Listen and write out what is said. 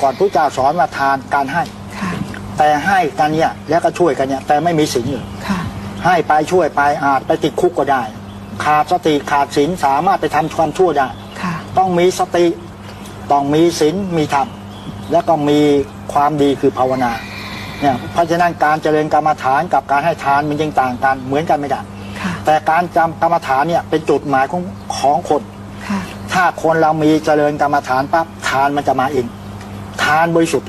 ก่อนพระเจ้าสอนว่าทานการให้ค่ะแต่ให้กันเนี่ยแล้วก็ช่วยกันเนี่ยแต่ไม่มีศีลเลยค่ะให้ไปช่วยไปอาจไปติดคุกก็ได้ ขาดสติขาดศีลสามารถไปทำความชั่วได้ค่ะต้องมีสติต้องมีศีลมีธรรมแล้วก็มีความดีคือภาวนาเนี่ยเพราะฉะนั้นการเจริญกรรมฐานกับการให้ทานมันยังต่างกันเหมือนกันไม่ได้ค่ะแต่การจำกรรมฐานเนี่ยเป็นจุดหมายของของคนค่ะถ้าคนเรามีเจริญกรรมฐานปั๊บทานมันจะมาเองทานบริสุทธิ์